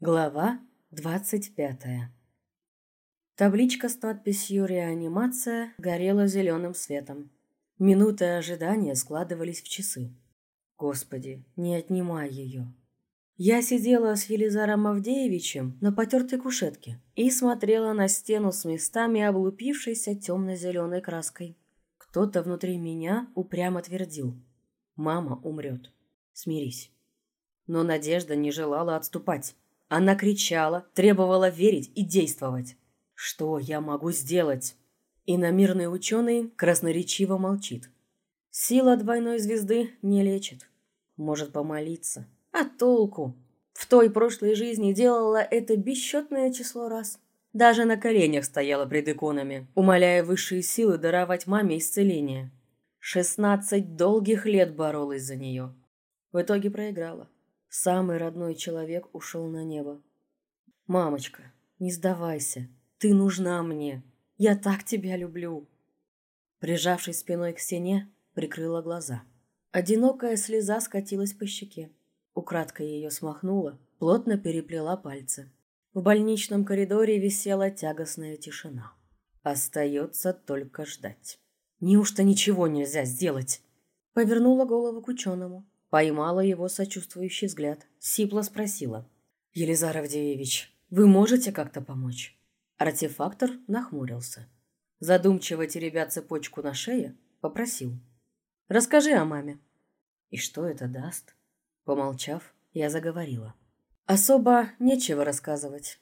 Глава двадцать пятая Табличка с надписью «Реанимация» горела зеленым светом. Минуты ожидания складывались в часы. Господи, не отнимай ее. Я сидела с Елизаром Авдеевичем на потертой кушетке и смотрела на стену с местами, облупившейся темно-зеленой краской. Кто-то внутри меня упрямо твердил «Мама умрет. Смирись». Но Надежда не желала отступать. Она кричала, требовала верить и действовать. Что я могу сделать? Иномирный ученый красноречиво молчит. Сила двойной звезды не лечит. Может помолиться. А толку? В той прошлой жизни делала это бесчетное число раз. Даже на коленях стояла пред иконами, умоляя высшие силы даровать маме исцеление. Шестнадцать долгих лет боролась за нее. В итоге проиграла. Самый родной человек ушел на небо. «Мамочка, не сдавайся. Ты нужна мне. Я так тебя люблю». Прижавшись спиной к стене, прикрыла глаза. Одинокая слеза скатилась по щеке. Украдкой ее смахнула, плотно переплела пальцы. В больничном коридоре висела тягостная тишина. Остается только ждать. Неужто ничего нельзя сделать? Повернула голову к ученому. Поймала его сочувствующий взгляд. Сипла спросила. «Елизар Авдеевич, вы можете как-то помочь?» Артефактор нахмурился. Задумчиво теребя цепочку на шее, попросил. «Расскажи о маме». «И что это даст?» Помолчав, я заговорила. «Особо нечего рассказывать.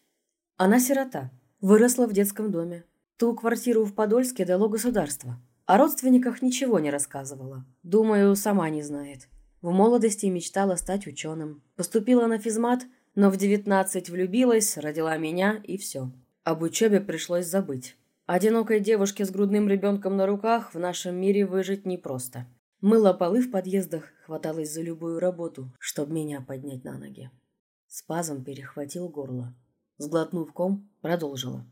Она сирота, выросла в детском доме. Ту квартиру в Подольске дало государство. О родственниках ничего не рассказывала. Думаю, сама не знает. В молодости мечтала стать ученым. Поступила на физмат, но в 19 влюбилась, родила меня и все. Об учебе пришлось забыть. Одинокой девушке с грудным ребенком на руках в нашем мире выжить непросто. Мыла полы в подъездах, хваталась за любую работу, чтобы меня поднять на ноги. Спазм перехватил горло. Сглотнув ком, продолжила.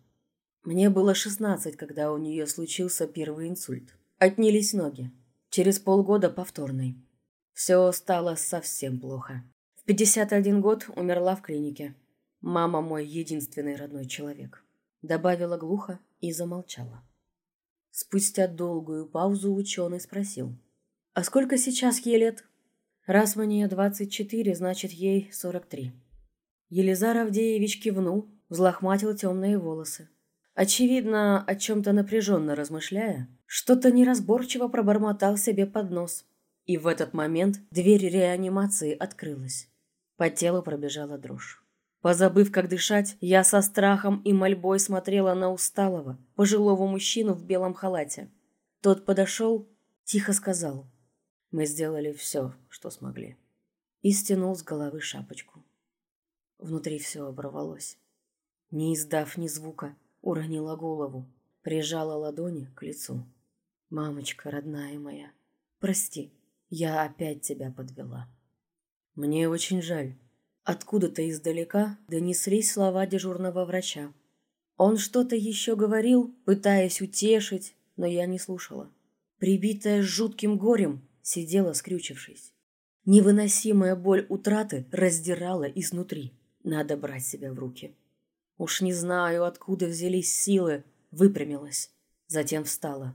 Мне было 16, когда у нее случился первый инсульт. Отнялись ноги. Через полгода повторный. Все стало совсем плохо. В 51 год умерла в клинике. Мама мой единственный родной человек. Добавила глухо и замолчала. Спустя долгую паузу ученый спросил. «А сколько сейчас ей лет?» «Раз мне 24, значит, ей 43». Елизар Авдеевич кивнул, взлохматил темные волосы. Очевидно, о чем-то напряженно размышляя, что-то неразборчиво пробормотал себе под нос – и в этот момент дверь реанимации открылась. По телу пробежала дрожь. Позабыв, как дышать, я со страхом и мольбой смотрела на усталого, пожилого мужчину в белом халате. Тот подошел, тихо сказал. Мы сделали все, что смогли. И стянул с головы шапочку. Внутри все оборвалось. Не издав ни звука, уронила голову, прижала ладони к лицу. «Мамочка, родная моя, прости, я опять тебя подвела. Мне очень жаль. Откуда-то издалека донеслись слова дежурного врача. Он что-то еще говорил, пытаясь утешить, но я не слушала. Прибитая жутким горем, сидела скрючившись. Невыносимая боль утраты раздирала изнутри. Надо брать себя в руки. Уж не знаю, откуда взялись силы, выпрямилась. Затем встала.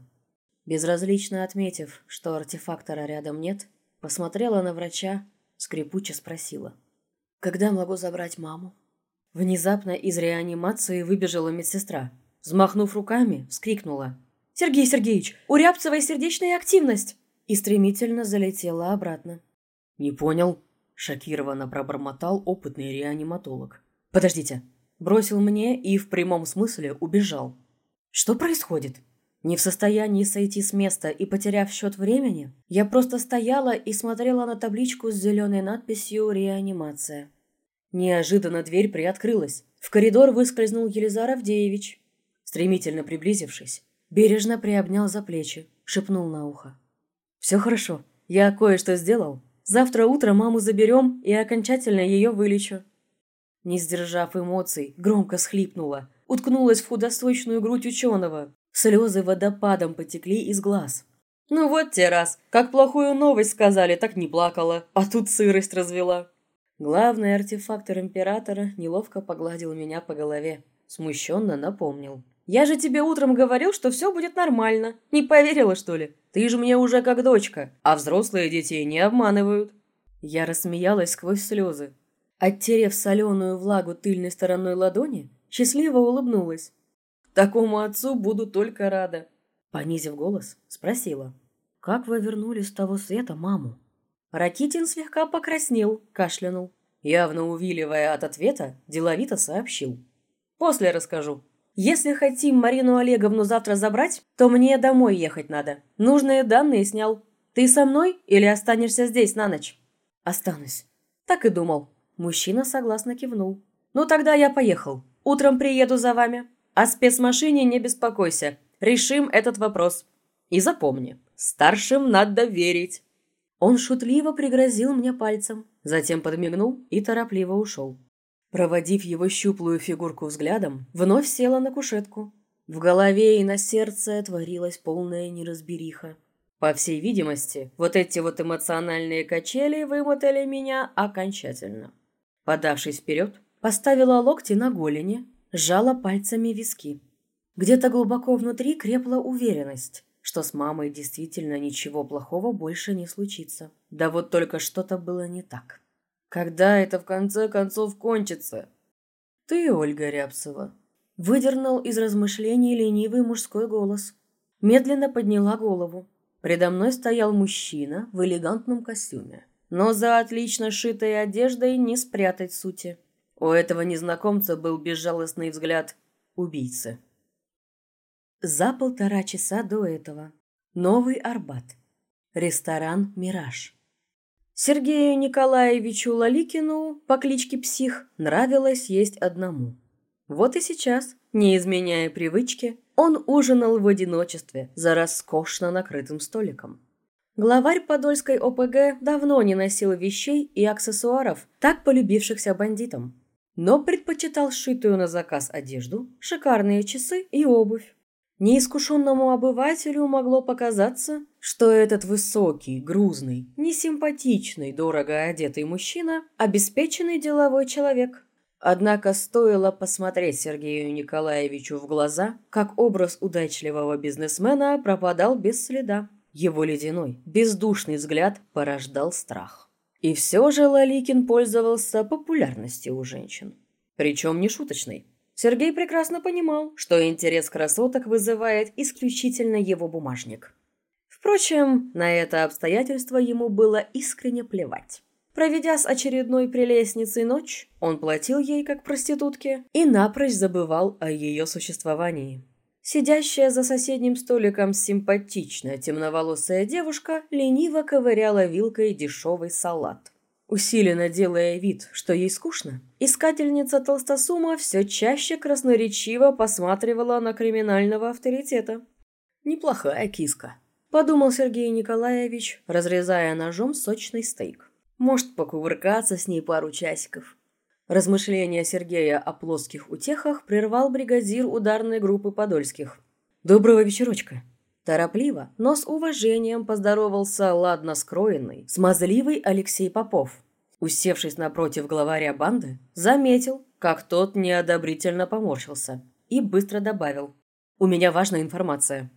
Безразлично отметив, что артефактора рядом нет, посмотрела на врача, скрипуче спросила. «Когда могу забрать маму?» Внезапно из реанимации выбежала медсестра. Взмахнув руками, вскрикнула. «Сергей Сергеевич, у Рябцевой сердечная активность!» И стремительно залетела обратно. «Не понял», – шокированно пробормотал опытный реаниматолог. «Подождите». Бросил мне и в прямом смысле убежал. «Что происходит?» Не в состоянии сойти с места и потеряв счет времени, я просто стояла и смотрела на табличку с зеленой надписью «Реанимация». Неожиданно дверь приоткрылась. В коридор выскользнул Елизар Авдеевич. Стремительно приблизившись, бережно приобнял за плечи, шепнул на ухо. «Все хорошо. Я кое-что сделал. Завтра утром маму заберем и окончательно ее вылечу». Не сдержав эмоций, громко схлипнула, уткнулась в худосочную грудь ученого, Слезы водопадом потекли из глаз. «Ну вот те раз, как плохую новость сказали, так не плакала, а тут сырость развела». Главный артефактор императора неловко погладил меня по голове. Смущенно напомнил. «Я же тебе утром говорил, что все будет нормально. Не поверила, что ли? Ты же мне уже как дочка, а взрослые детей не обманывают». Я рассмеялась сквозь слезы. Оттерев соленую влагу тыльной стороной ладони, счастливо улыбнулась. «Такому отцу буду только рада». Понизив голос, спросила. «Как вы вернули с того света маму?» Ракитин слегка покраснел, кашлянул. Явно увиливая от ответа, деловито сообщил. «После расскажу. Если хотим Марину Олеговну завтра забрать, то мне домой ехать надо. Нужные данные снял. Ты со мной или останешься здесь на ночь?» «Останусь». Так и думал. Мужчина согласно кивнул. «Ну тогда я поехал. Утром приеду за вами. О спецмашине не беспокойся. Решим этот вопрос. И запомни, старшим надо верить». Он шутливо пригрозил мне пальцем, затем подмигнул и торопливо ушел. Проводив его щуплую фигурку взглядом, вновь села на кушетку. В голове и на сердце творилась полная неразбериха. По всей видимости, вот эти вот эмоциональные качели вымотали меня окончательно. Подавшись вперед, поставила локти на голени, сжала пальцами виски. Где-то глубоко внутри крепла уверенность что с мамой действительно ничего плохого больше не случится. Да вот только что-то было не так. Когда это в конце концов кончится? Ты, Ольга Рябцева. Выдернул из размышлений ленивый мужской голос. Медленно подняла голову. Предо мной стоял мужчина в элегантном костюме. Но за отлично шитой одеждой не спрятать сути. У этого незнакомца был безжалостный взгляд убийцы. За полтора часа до этого. Новый Арбат. Ресторан «Мираж». Сергею Николаевичу Лаликину по кличке Псих нравилось есть одному. Вот и сейчас, не изменяя привычки, он ужинал в одиночестве за роскошно накрытым столиком. Главарь Подольской ОПГ давно не носил вещей и аксессуаров, так полюбившихся бандитам, но предпочитал сшитую на заказ одежду, шикарные часы и обувь. Неискушенному обывателю могло показаться, что этот высокий, грузный, несимпатичный, дорого одетый мужчина – обеспеченный деловой человек. Однако стоило посмотреть Сергею Николаевичу в глаза, как образ удачливого бизнесмена пропадал без следа. Его ледяной, бездушный взгляд порождал страх. И все же Лаликин пользовался популярностью у женщин. Причем не шуточной. Сергей прекрасно понимал, что интерес красоток вызывает исключительно его бумажник. Впрочем, на это обстоятельство ему было искренне плевать. Проведя с очередной прелестницей ночь, он платил ей как проститутке и напрочь забывал о ее существовании. Сидящая за соседним столиком симпатичная темноволосая девушка лениво ковыряла вилкой дешевый салат. Усиленно делая вид, что ей скучно, искательница толстосума все чаще красноречиво посматривала на криминального авторитета. «Неплохая киска», – подумал Сергей Николаевич, разрезая ножом сочный стейк. «Может, покувыркаться с ней пару часиков». Размышления Сергея о плоских утехах прервал бригадир ударной группы Подольских. «Доброго вечерочка!» Торопливо, но с уважением поздоровался ладно скроенный, смазливый Алексей Попов. Усевшись напротив главаря банды, заметил, как тот неодобрительно поморщился и быстро добавил. «У меня важная информация».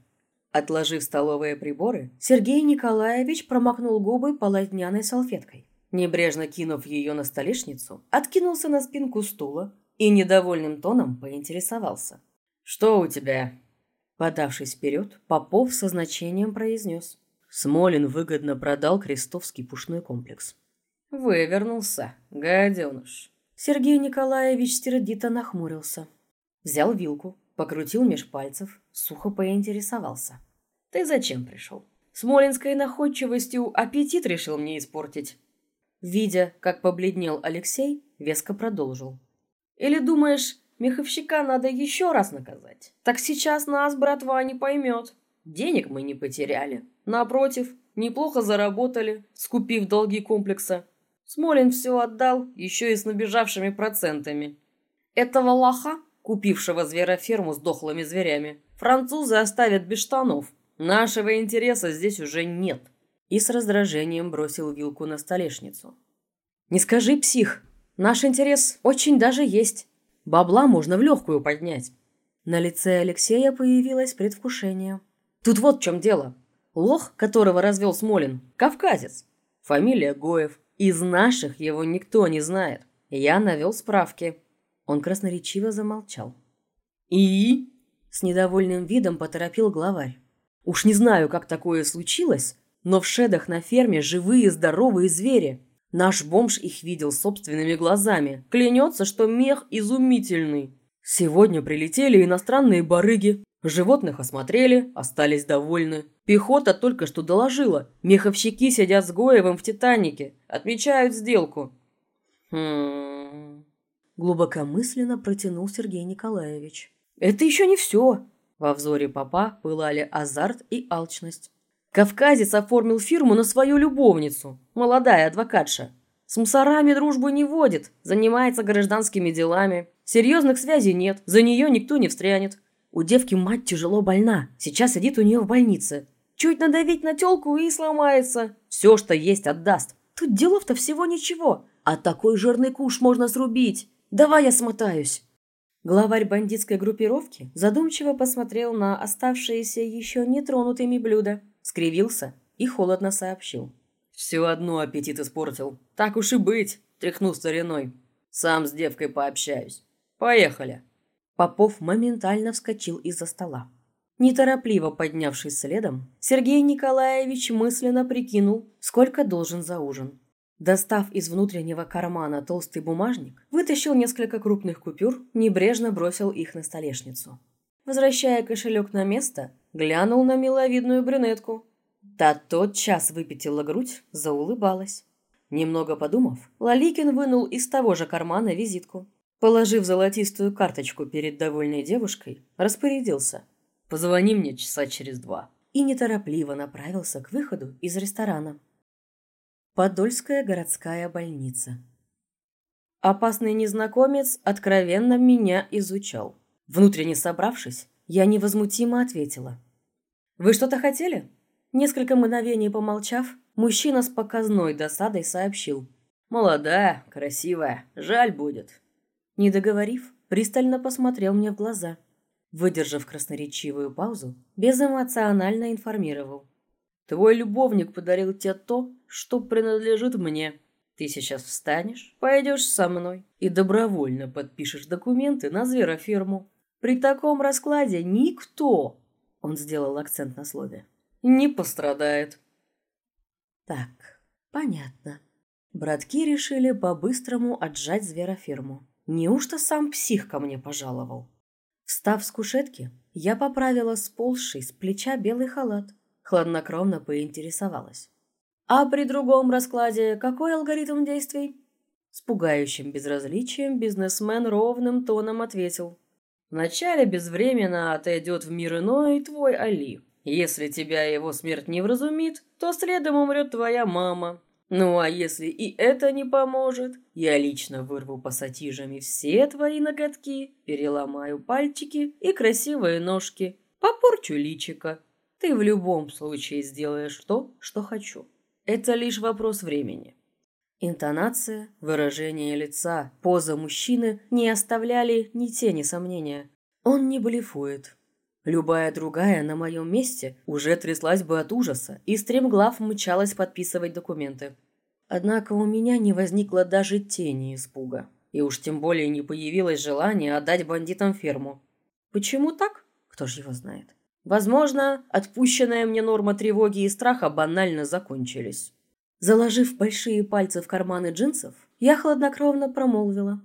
Отложив столовые приборы, Сергей Николаевич промокнул губы полотняной салфеткой. Небрежно кинув ее на столешницу, откинулся на спинку стула и недовольным тоном поинтересовался. «Что у тебя?» Подавшись вперед, Попов со значением произнес. Смолин выгодно продал крестовский пушной комплекс. «Вывернулся, гаденыш». Сергей Николаевич сердито нахмурился. Взял вилку, покрутил меж пальцев, сухо поинтересовался. «Ты зачем пришел? Смолинской находчивостью аппетит решил мне испортить». Видя, как побледнел Алексей, веско продолжил. «Или думаешь, Меховщика надо еще раз наказать. Так сейчас нас, братва, не поймет. Денег мы не потеряли. Напротив, неплохо заработали, скупив долги комплекса. Смолин все отдал, еще и с набежавшими процентами. Этого лоха, купившего звероферму с дохлыми зверями, французы оставят без штанов. Нашего интереса здесь уже нет. И с раздражением бросил вилку на столешницу. Не скажи, псих. Наш интерес очень даже есть. Бабла можно в легкую поднять. На лице Алексея появилось предвкушение. Тут вот в чем дело. Лох, которого развел Смолин, кавказец. Фамилия Гоев. Из наших его никто не знает. Я навел справки. Он красноречиво замолчал. «И?» – с недовольным видом поторопил главарь. «Уж не знаю, как такое случилось, но в шедах на ферме живые здоровые звери. Наш бомж их видел собственными глазами. Клянется, что мех изумительный. Сегодня прилетели иностранные барыги. Животных осмотрели, остались довольны. Пехота только что доложила. Меховщики сидят с Гоевым в «Титанике». Отмечают сделку. Хм... Глубокомысленно протянул Сергей Николаевич. Это еще не все. Во взоре папа пылали азарт и алчность. Кавказец оформил фирму на свою любовницу, молодая адвокатша. С мусорами дружбу не водит, занимается гражданскими делами. Серьезных связей нет, за нее никто не встрянет. У девки мать тяжело больна, сейчас сидит у нее в больнице. Чуть надавить на телку и сломается. Все, что есть, отдаст. Тут делов-то всего ничего. А такой жирный куш можно срубить. Давай я смотаюсь. Главарь бандитской группировки задумчиво посмотрел на оставшиеся еще нетронутыми блюда скривился и холодно сообщил. «Все одно аппетит испортил. Так уж и быть, тряхну стариной. Сам с девкой пообщаюсь. Поехали!» Попов моментально вскочил из-за стола. Неторопливо поднявшись следом, Сергей Николаевич мысленно прикинул, сколько должен за ужин. Достав из внутреннего кармана толстый бумажник, вытащил несколько крупных купюр, небрежно бросил их на столешницу. Возвращая кошелек на место, глянул на миловидную брюнетку. Та тотчас выпятила грудь, заулыбалась. Немного подумав, Лаликин вынул из того же кармана визитку. Положив золотистую карточку перед довольной девушкой, распорядился. «Позвони мне часа через два». И неторопливо направился к выходу из ресторана. Подольская городская больница. Опасный незнакомец откровенно меня изучал. Внутренне собравшись, я невозмутимо ответила. «Вы что-то хотели?» Несколько мгновений помолчав, мужчина с показной досадой сообщил. «Молодая, красивая, жаль будет». Не договорив, пристально посмотрел мне в глаза. Выдержав красноречивую паузу, безэмоционально информировал. «Твой любовник подарил тебе то, что принадлежит мне. Ты сейчас встанешь, пойдешь со мной и добровольно подпишешь документы на звероферму. При таком раскладе никто, он сделал акцент на слове, не пострадает. Так, понятно. Братки решили по-быстрому отжать звероферму. Неужто сам псих ко мне пожаловал? Встав с кушетки, я поправила сползший с плеча белый халат, хладнокровно поинтересовалась. А при другом раскладе какой алгоритм действий? С пугающим безразличием бизнесмен ровным тоном ответил. Вначале безвременно отойдет в мир иной твой Али. Если тебя его смерть не вразумит, то следом умрет твоя мама. Ну а если и это не поможет, я лично вырву пассатижами все твои ноготки, переломаю пальчики и красивые ножки, попорчу личика. Ты в любом случае сделаешь то, что хочу. Это лишь вопрос времени. Интонация, выражение лица, поза мужчины не оставляли ни тени сомнения. Он не блефует. Любая другая на моем месте уже тряслась бы от ужаса и стремглав мчалась подписывать документы. Однако у меня не возникло даже тени испуга. И уж тем более не появилось желания отдать бандитам ферму. Почему так? Кто ж его знает. Возможно, отпущенная мне норма тревоги и страха банально закончились. Заложив большие пальцы в карманы джинсов, я хладнокровно промолвила.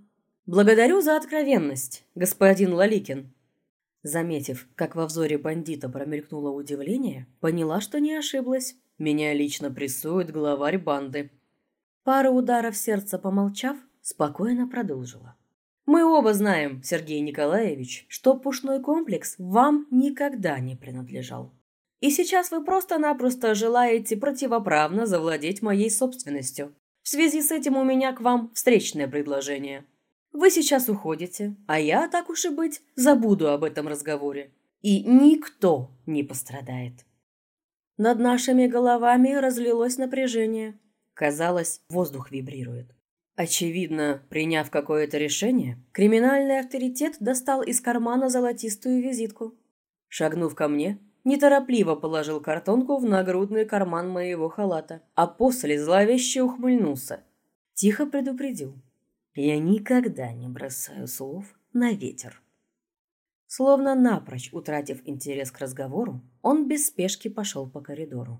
«Благодарю за откровенность, господин Лаликин». Заметив, как во взоре бандита промелькнуло удивление, поняла, что не ошиблась. Меня лично прессует главарь банды. Пару ударов сердца помолчав, спокойно продолжила. «Мы оба знаем, Сергей Николаевич, что пушной комплекс вам никогда не принадлежал. И сейчас вы просто-напросто желаете противоправно завладеть моей собственностью. В связи с этим у меня к вам встречное предложение. Вы сейчас уходите, а я, так уж и быть, забуду об этом разговоре. И никто не пострадает. Над нашими головами разлилось напряжение. Казалось, воздух вибрирует. Очевидно, приняв какое-то решение, криминальный авторитет достал из кармана золотистую визитку. Шагнув ко мне, неторопливо положил картонку в нагрудный карман моего халата, а после зловеще ухмыльнулся. Тихо предупредил. «Я никогда не бросаю слов на ветер». Словно напрочь утратив интерес к разговору, он без спешки пошел по коридору.